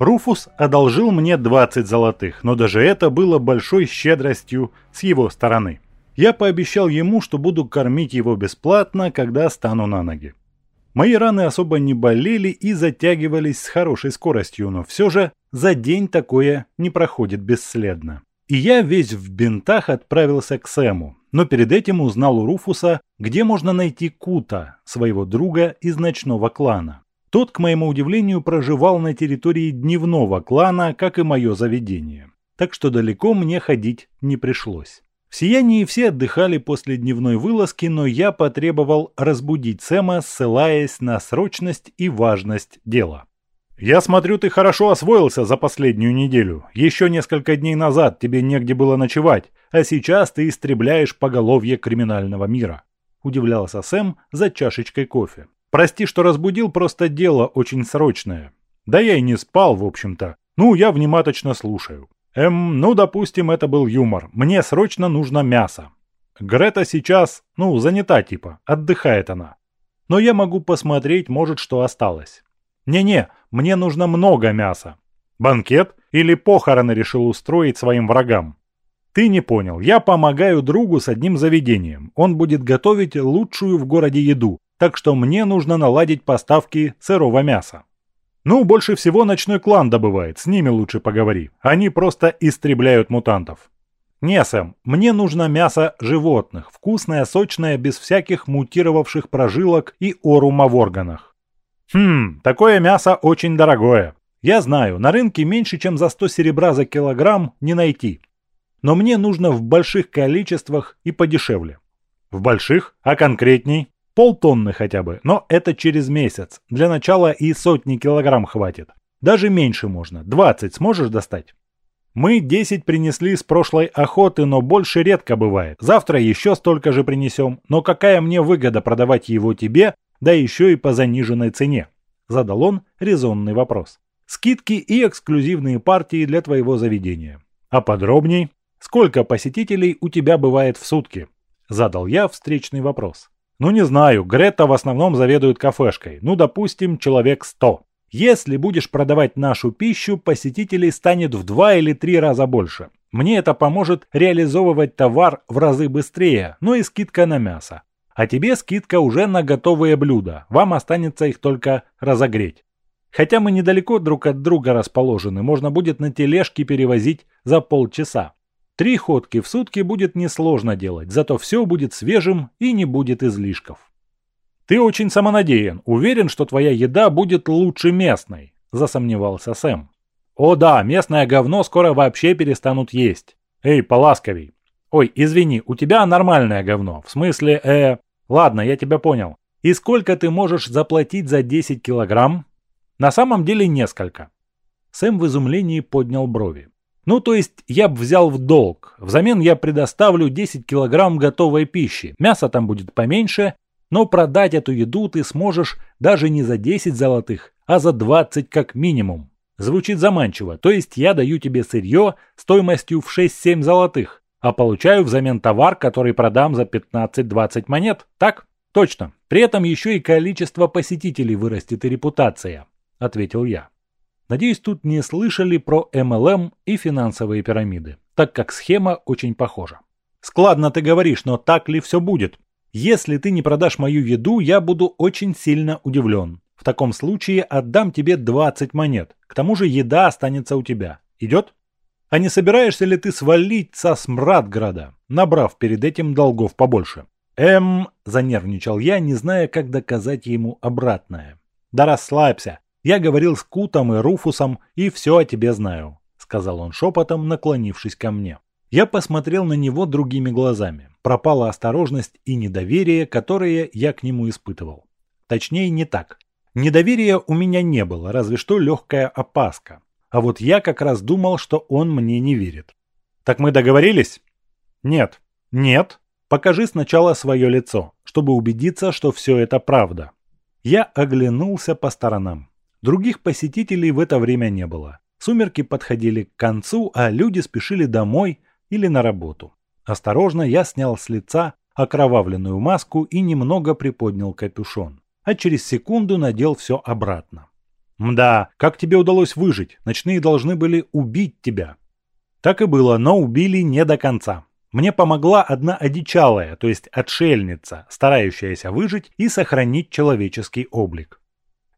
Руфус одолжил мне 20 золотых, но даже это было большой щедростью с его стороны. Я пообещал ему, что буду кормить его бесплатно, когда стану на ноги. Мои раны особо не болели и затягивались с хорошей скоростью, но все же за день такое не проходит бесследно. И я весь в бинтах отправился к Сэму, но перед этим узнал у Руфуса, где можно найти Кута, своего друга из ночного клана. Тот, к моему удивлению, проживал на территории дневного клана, как и мое заведение. Так что далеко мне ходить не пришлось. В сиянии все отдыхали после дневной вылазки, но я потребовал разбудить Сэма, ссылаясь на срочность и важность дела. «Я смотрю, ты хорошо освоился за последнюю неделю. Еще несколько дней назад тебе негде было ночевать, а сейчас ты истребляешь поголовье криминального мира», – удивлялся Сэм за чашечкой кофе. Прости, что разбудил, просто дело очень срочное. Да я и не спал, в общем-то. Ну, я внимательно слушаю. Эм, ну, допустим, это был юмор. Мне срочно нужно мясо. Грета сейчас, ну, занята типа, отдыхает она. Но я могу посмотреть, может, что осталось. Не-не, мне нужно много мяса. Банкет или похороны решил устроить своим врагам? Ты не понял, я помогаю другу с одним заведением. Он будет готовить лучшую в городе еду, так что мне нужно наладить поставки сырого мяса. Ну, больше всего ночной клан добывает, с ними лучше поговори. Они просто истребляют мутантов. Не, Сэм, мне нужно мясо животных, вкусное, сочное, без всяких мутировавших прожилок и орума в органах. Хм, такое мясо очень дорогое. Я знаю, на рынке меньше, чем за 100 серебра за килограмм не найти. Но мне нужно в больших количествах и подешевле. В больших, а конкретней? Полтонны хотя бы, но это через месяц. Для начала и сотни килограмм хватит. Даже меньше можно. 20 сможешь достать? Мы 10 принесли с прошлой охоты, но больше редко бывает. Завтра еще столько же принесем. Но какая мне выгода продавать его тебе, да еще и по заниженной цене? Задал он резонный вопрос. Скидки и эксклюзивные партии для твоего заведения. А подробней? Сколько посетителей у тебя бывает в сутки? Задал я встречный вопрос. Ну не знаю, Грета в основном заведует кафешкой. Ну, допустим, человек 100. Если будешь продавать нашу пищу, посетителей станет в два или три раза больше. Мне это поможет реализовывать товар в разы быстрее, ну и скидка на мясо. А тебе скидка уже на готовые блюда, вам останется их только разогреть. Хотя мы недалеко друг от друга расположены, можно будет на тележке перевозить за полчаса. Три ходки в сутки будет несложно делать, зато все будет свежим и не будет излишков. «Ты очень самонадеян, уверен, что твоя еда будет лучше местной», – засомневался Сэм. «О да, местное говно скоро вообще перестанут есть. Эй, поласковей. Ой, извини, у тебя нормальное говно, в смысле, э... Ладно, я тебя понял. И сколько ты можешь заплатить за 10 килограмм? На самом деле несколько». Сэм в изумлении поднял брови. Ну, то есть я бы взял в долг. Взамен я предоставлю 10 килограмм готовой пищи. Мясо там будет поменьше, но продать эту еду ты сможешь даже не за 10 золотых, а за 20 как минимум. Звучит заманчиво, то есть я даю тебе сырье стоимостью в 6-7 золотых, а получаю взамен товар, который продам за 15-20 монет, так? Точно. При этом еще и количество посетителей вырастет и репутация, ответил я. Надеюсь, тут не слышали про MLM и финансовые пирамиды, так как схема очень похожа. Складно ты говоришь, но так ли все будет? Если ты не продашь мою еду, я буду очень сильно удивлен. В таком случае отдам тебе 20 монет. К тому же еда останется у тебя. Идет? А не собираешься ли ты свалить со Смрадграда, набрав перед этим долгов побольше? Эм, занервничал я, не зная, как доказать ему обратное. Да расслабься. Я говорил с Кутом и Руфусом и все о тебе знаю», — сказал он шепотом, наклонившись ко мне. Я посмотрел на него другими глазами. Пропала осторожность и недоверие, которые я к нему испытывал. Точнее, не так. Недоверия у меня не было, разве что легкая опаска. А вот я как раз думал, что он мне не верит. «Так мы договорились?» «Нет». «Нет?» Покажи сначала свое лицо, чтобы убедиться, что все это правда. Я оглянулся по сторонам. Других посетителей в это время не было. Сумерки подходили к концу, а люди спешили домой или на работу. Осторожно я снял с лица окровавленную маску и немного приподнял капюшон. А через секунду надел все обратно. «Мда, как тебе удалось выжить? Ночные должны были убить тебя». Так и было, но убили не до конца. Мне помогла одна одичалая, то есть отшельница, старающаяся выжить и сохранить человеческий облик.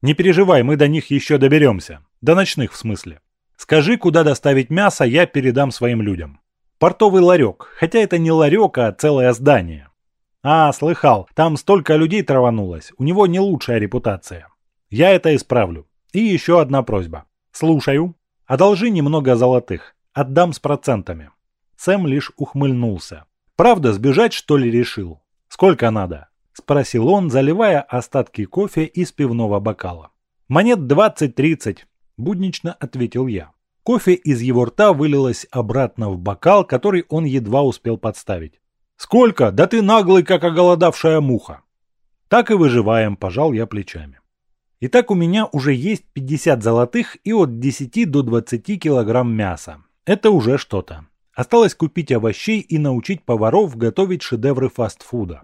Не переживай, мы до них еще доберемся. До ночных в смысле. Скажи, куда доставить мясо, я передам своим людям. Портовый ларек, хотя это не ларек, а целое здание. А, слыхал, там столько людей траванулось, у него не лучшая репутация. Я это исправлю. И еще одна просьба. Слушаю. Одолжи немного золотых. Отдам с процентами. Сэм лишь ухмыльнулся. Правда, сбежать что ли решил? Сколько надо? Спросил он, заливая остатки кофе из пивного бокала. Монет 20-30, буднично ответил я. Кофе из его рта вылилось обратно в бокал, который он едва успел подставить. «Сколько? Да ты наглый, как оголодавшая муха!» «Так и выживаем», – пожал я плечами. Итак, у меня уже есть 50 золотых и от 10 до 20 килограмм мяса. Это уже что-то. Осталось купить овощей и научить поваров готовить шедевры фастфуда.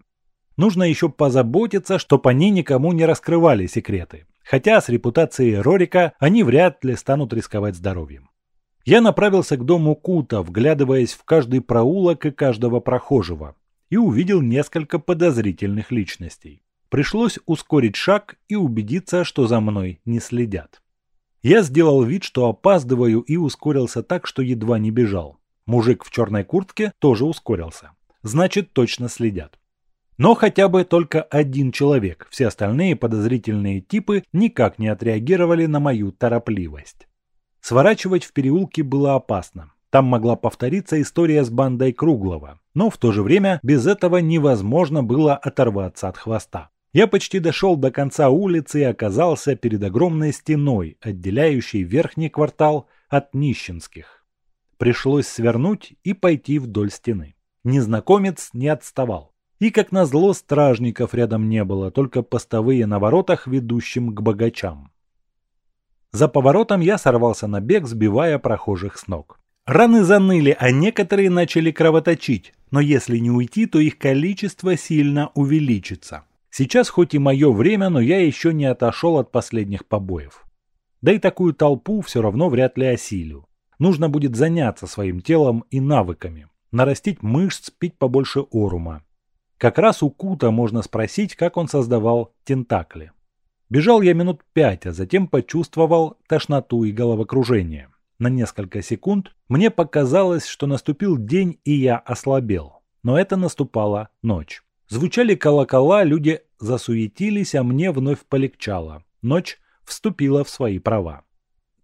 Нужно еще позаботиться, чтобы они никому не раскрывали секреты. Хотя с репутацией Рорика они вряд ли станут рисковать здоровьем. Я направился к дому Кута, вглядываясь в каждый проулок и каждого прохожего, и увидел несколько подозрительных личностей. Пришлось ускорить шаг и убедиться, что за мной не следят. Я сделал вид, что опаздываю и ускорился так, что едва не бежал. Мужик в черной куртке тоже ускорился. Значит, точно следят. Но хотя бы только один человек, все остальные подозрительные типы никак не отреагировали на мою торопливость. Сворачивать в переулке было опасно. Там могла повториться история с бандой Круглого, но в то же время без этого невозможно было оторваться от хвоста. Я почти дошел до конца улицы и оказался перед огромной стеной, отделяющей верхний квартал от нищенских. Пришлось свернуть и пойти вдоль стены. Незнакомец не отставал. И, как назло, стражников рядом не было, только постовые на воротах, ведущим к богачам. За поворотом я сорвался на бег, сбивая прохожих с ног. Раны заныли, а некоторые начали кровоточить, но если не уйти, то их количество сильно увеличится. Сейчас хоть и мое время, но я еще не отошел от последних побоев. Да и такую толпу все равно вряд ли осилю. Нужно будет заняться своим телом и навыками, нарастить мышц, пить побольше орума. Как раз у Кута можно спросить, как он создавал тентакли. Бежал я минут пять, а затем почувствовал тошноту и головокружение. На несколько секунд мне показалось, что наступил день и я ослабел. Но это наступала ночь. Звучали колокола, люди засуетились, а мне вновь полегчало. Ночь вступила в свои права.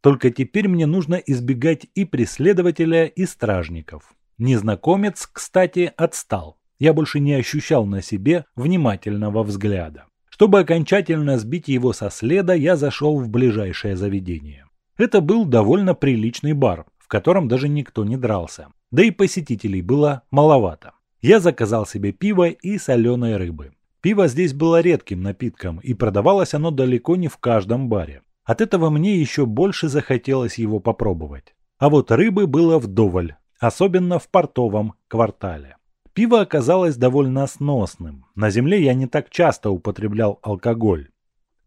Только теперь мне нужно избегать и преследователя, и стражников. Незнакомец, кстати, отстал. Я больше не ощущал на себе внимательного взгляда. Чтобы окончательно сбить его со следа, я зашел в ближайшее заведение. Это был довольно приличный бар, в котором даже никто не дрался. Да и посетителей было маловато. Я заказал себе пиво и соленой рыбы. Пиво здесь было редким напитком, и продавалось оно далеко не в каждом баре. От этого мне еще больше захотелось его попробовать. А вот рыбы было вдоволь, особенно в портовом квартале. Пиво оказалось довольно сносным. На земле я не так часто употреблял алкоголь.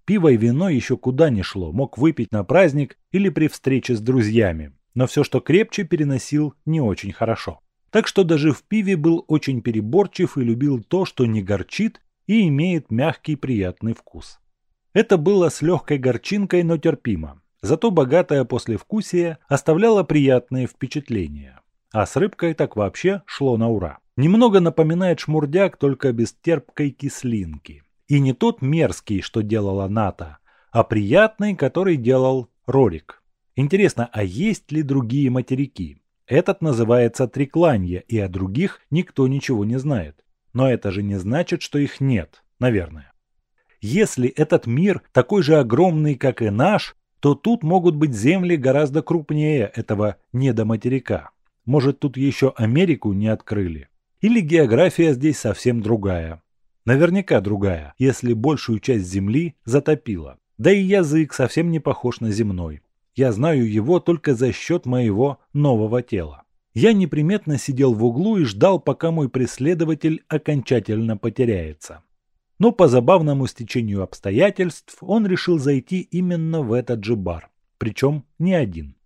Пиво и вино еще куда ни шло, мог выпить на праздник или при встрече с друзьями. Но все, что крепче, переносил не очень хорошо. Так что даже в пиве был очень переборчив и любил то, что не горчит и имеет мягкий приятный вкус. Это было с легкой горчинкой, но терпимо. Зато богатое послевкусие оставляло приятные впечатления. А с рыбкой так вообще шло на ура. Немного напоминает шмурдяк, только без терпкой кислинки. И не тот мерзкий, что делала Ната, а приятный, который делал Рорик. Интересно, а есть ли другие материки? Этот называется Трикланье, и о других никто ничего не знает. Но это же не значит, что их нет, наверное. Если этот мир такой же огромный, как и наш, то тут могут быть земли гораздо крупнее этого недоматерика. Может, тут еще Америку не открыли. Или география здесь совсем другая. Наверняка другая, если большую часть Земли затопило. Да и язык совсем не похож на земной. Я знаю его только за счет моего нового тела. Я неприметно сидел в углу и ждал, пока мой преследователь окончательно потеряется. Но по забавному стечению обстоятельств он решил зайти именно в этот же бар. Причем не один.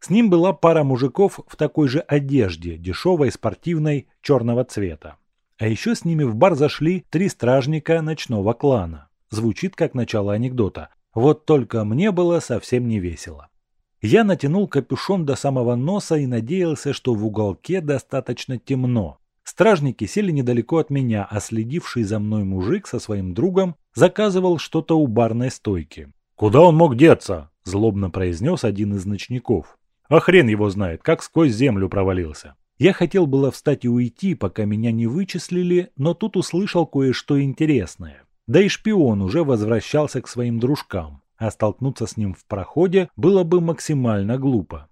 С ним была пара мужиков в такой же одежде, дешевой, спортивной, черного цвета. А еще с ними в бар зашли три стражника ночного клана. Звучит как начало анекдота. Вот только мне было совсем не весело. Я натянул капюшон до самого носа и надеялся, что в уголке достаточно темно. Стражники сели недалеко от меня, а следивший за мной мужик со своим другом заказывал что-то у барной стойки. «Куда он мог деться?» – злобно произнес один из ночников. «А хрен его знает, как сквозь землю провалился». Я хотел было встать и уйти, пока меня не вычислили, но тут услышал кое-что интересное. Да и шпион уже возвращался к своим дружкам а столкнуться с ним в проходе было бы максимально глупо.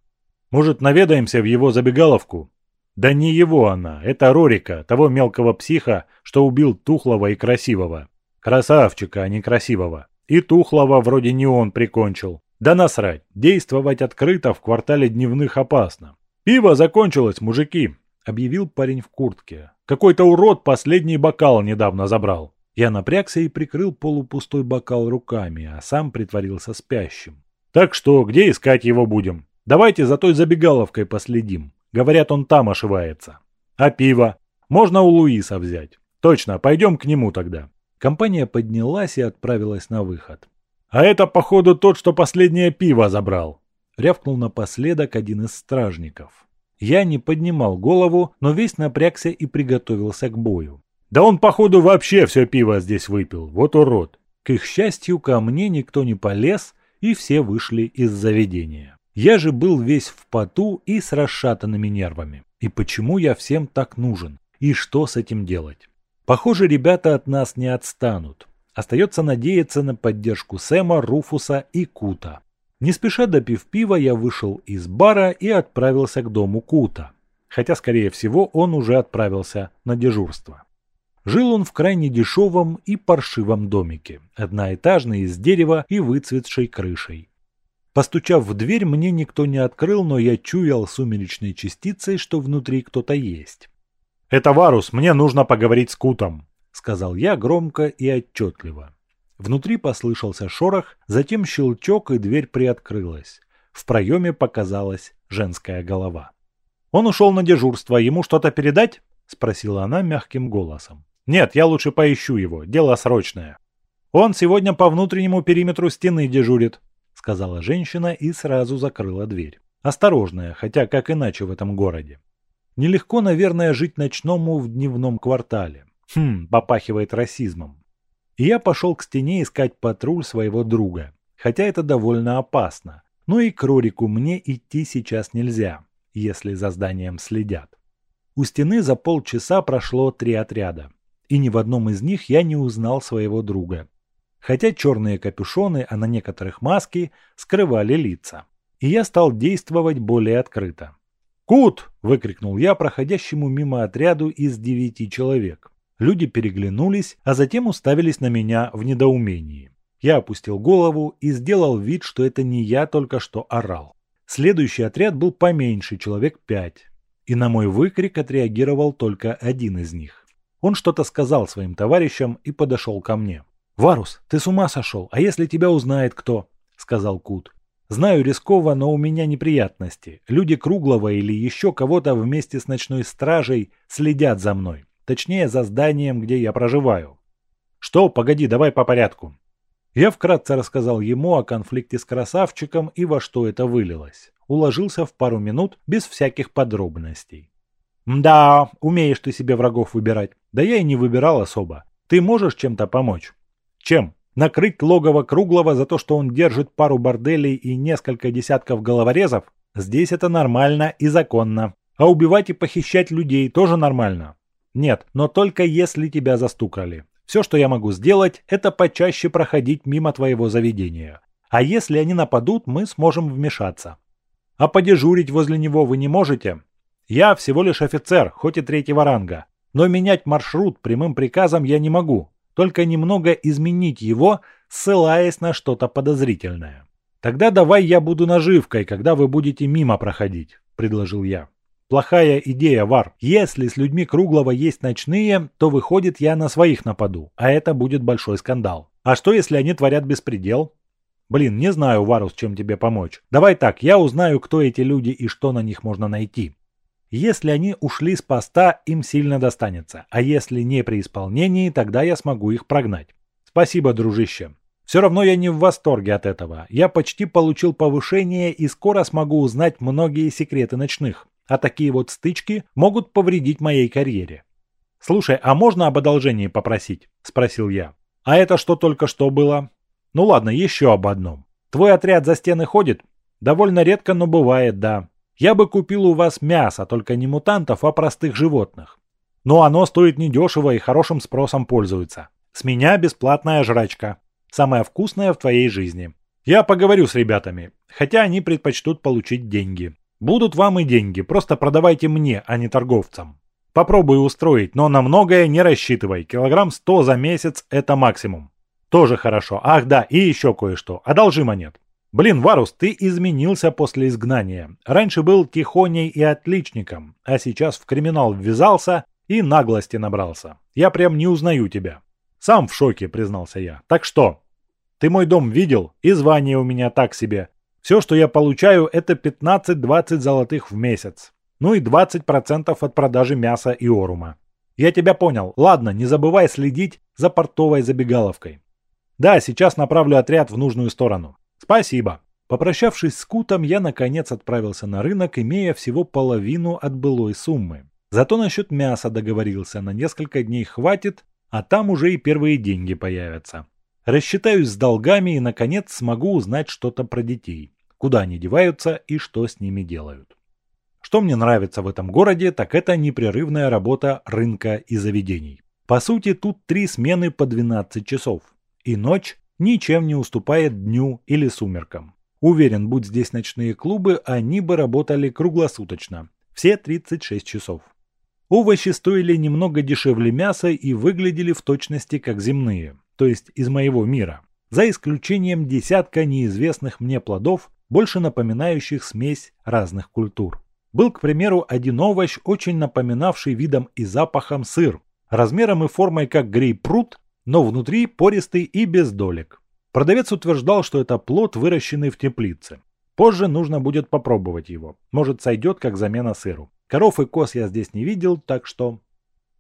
«Может, наведаемся в его забегаловку?» «Да не его она, это Рорика, того мелкого психа, что убил Тухлого и Красивого. Красавчика, а не Красивого. И Тухлого вроде не он прикончил. Да насрать, действовать открыто в квартале дневных опасно. Пиво закончилось, мужики!» – объявил парень в куртке. «Какой-то урод последний бокал недавно забрал». Я напрягся и прикрыл полупустой бокал руками, а сам притворился спящим. «Так что, где искать его будем? Давайте за той забегаловкой последим. Говорят, он там ошивается. А пиво? Можно у Луиса взять. Точно, пойдем к нему тогда». Компания поднялась и отправилась на выход. «А это, походу, тот, что последнее пиво забрал», — рявкнул напоследок один из стражников. Я не поднимал голову, но весь напрягся и приготовился к бою. Да он, походу, вообще все пиво здесь выпил. Вот урод. К их счастью, ко мне никто не полез, и все вышли из заведения. Я же был весь в поту и с расшатанными нервами. И почему я всем так нужен? И что с этим делать? Похоже, ребята от нас не отстанут. Остается надеяться на поддержку Сэма, Руфуса и Кута. Не спеша допив пива, я вышел из бара и отправился к дому Кута. Хотя, скорее всего, он уже отправился на дежурство. Жил он в крайне дешевом и паршивом домике, одноэтажный из дерева и выцветшей крышей. Постучав в дверь, мне никто не открыл, но я чуял сумеречной частицей, что внутри кто-то есть. «Это Варус, мне нужно поговорить с Кутом», — сказал я громко и отчетливо. Внутри послышался шорох, затем щелчок, и дверь приоткрылась. В проеме показалась женская голова. «Он ушел на дежурство, ему что-то передать?» — спросила она мягким голосом. «Нет, я лучше поищу его, дело срочное». «Он сегодня по внутреннему периметру стены дежурит», — сказала женщина и сразу закрыла дверь. Осторожная, хотя как иначе в этом городе. Нелегко, наверное, жить ночному в дневном квартале. Хм, попахивает расизмом. И я пошел к стене искать патруль своего друга. Хотя это довольно опасно. Но и к Рорику мне идти сейчас нельзя, если за зданием следят. У стены за полчаса прошло три отряда и ни в одном из них я не узнал своего друга. Хотя черные капюшоны, а на некоторых маски, скрывали лица. И я стал действовать более открыто. «Кут!» – выкрикнул я проходящему мимо отряду из девяти человек. Люди переглянулись, а затем уставились на меня в недоумении. Я опустил голову и сделал вид, что это не я только что орал. Следующий отряд был поменьше, человек пять. И на мой выкрик отреагировал только один из них. Он что-то сказал своим товарищам и подошел ко мне. «Варус, ты с ума сошел, а если тебя узнает кто?» – сказал Кут. «Знаю рисково, но у меня неприятности. Люди Круглого или еще кого-то вместе с ночной стражей следят за мной. Точнее, за зданием, где я проживаю». «Что? Погоди, давай по порядку». Я вкратце рассказал ему о конфликте с красавчиком и во что это вылилось. Уложился в пару минут без всяких подробностей. «Да, умеешь ты себе врагов выбирать. Да я и не выбирал особо. Ты можешь чем-то помочь?» «Чем? Накрыть логово Круглого за то, что он держит пару борделей и несколько десятков головорезов? Здесь это нормально и законно. А убивать и похищать людей тоже нормально. Нет, но только если тебя застукали. Все, что я могу сделать, это почаще проходить мимо твоего заведения. А если они нападут, мы сможем вмешаться. А подежурить возле него вы не можете? Я всего лишь офицер, хоть и третьего ранга. Но менять маршрут прямым приказом я не могу, только немного изменить его, ссылаясь на что-то подозрительное. Тогда давай я буду наживкой, когда вы будете мимо проходить, предложил я. Плохая идея, Вар. Если с людьми Круглого есть ночные, то выходит я на своих нападу, а это будет большой скандал. А что если они творят беспредел? Блин, не знаю, Варус, чем тебе помочь. Давай так, я узнаю, кто эти люди и что на них можно найти. Если они ушли с поста, им сильно достанется, а если не при исполнении, тогда я смогу их прогнать. Спасибо, дружище. Все равно я не в восторге от этого. Я почти получил повышение и скоро смогу узнать многие секреты ночных. А такие вот стычки могут повредить моей карьере. «Слушай, а можно об одолжении попросить?» – спросил я. «А это что только что было?» «Ну ладно, еще об одном. Твой отряд за стены ходит?» «Довольно редко, но бывает, да. Я бы купил у вас мясо, только не мутантов, а простых животных. Но оно стоит недешево и хорошим спросом пользуется. С меня бесплатная жрачка. Самая вкусная в твоей жизни. Я поговорю с ребятами, хотя они предпочтут получить деньги. Будут вам и деньги, просто продавайте мне, а не торговцам. Попробую устроить, но на многое не рассчитывай. Килограмм 100 за месяц – это максимум. Тоже хорошо. Ах да, и еще кое-что. Одолжи монет. Блин, Варус, ты изменился после изгнания. Раньше был тихоней и отличником, а сейчас в криминал ввязался и наглости набрался. Я прям не узнаю тебя. Сам в шоке, признался я. Так что? Ты мой дом видел? И звание у меня так себе. Все, что я получаю, это 15-20 золотых в месяц. Ну и 20% от продажи мяса и орума. Я тебя понял. Ладно, не забывай следить за портовой забегаловкой. Да, сейчас направлю отряд в нужную сторону. Спасибо. Попрощавшись с Кутом, я наконец отправился на рынок, имея всего половину от былой суммы. Зато насчет мяса договорился, на несколько дней хватит, а там уже и первые деньги появятся. Рассчитаюсь с долгами и, наконец, смогу узнать что-то про детей куда они деваются и что с ними делают. Что мне нравится в этом городе, так это непрерывная работа рынка и заведений. По сути, тут три смены по 12 часов. И ночь ничем не уступает дню или сумеркам. Уверен, будь здесь ночные клубы, они бы работали круглосуточно. Все 36 часов. Овощи стоили немного дешевле мяса и выглядели в точности как земные, то есть из моего мира. За исключением десятка неизвестных мне плодов, больше напоминающих смесь разных культур. Был, к примеру, один овощ, очень напоминавший видом и запахом сыр, размером и формой как грейпфрут, но внутри пористый и без долек. Продавец утверждал, что это плод, выращенный в теплице. Позже нужно будет попробовать его. Может сойдет как замена сыру. Коров и коз я здесь не видел, так что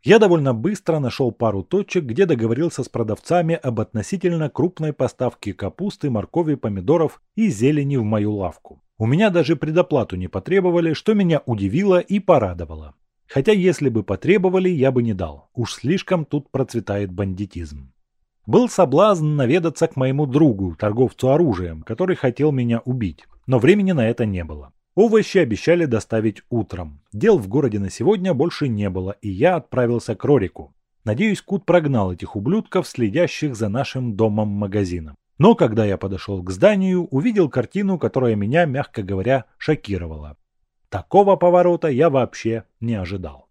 я довольно быстро нашел пару точек, где договорился с продавцами об относительно крупной поставке капусты, моркови, помидоров и зелени в мою лавку. У меня даже предоплату не потребовали, что меня удивило и порадовало. Хотя если бы потребовали, я бы не дал. Уж слишком тут процветает бандитизм. Был соблазн наведаться к моему другу, торговцу оружием, который хотел меня убить, но времени на это не было. Овощи обещали доставить утром. Дел в городе на сегодня больше не было, и я отправился к Рорику. Надеюсь, Кут прогнал этих ублюдков, следящих за нашим домом-магазином. Но когда я подошел к зданию, увидел картину, которая меня, мягко говоря, шокировала. Такого поворота я вообще не ожидал.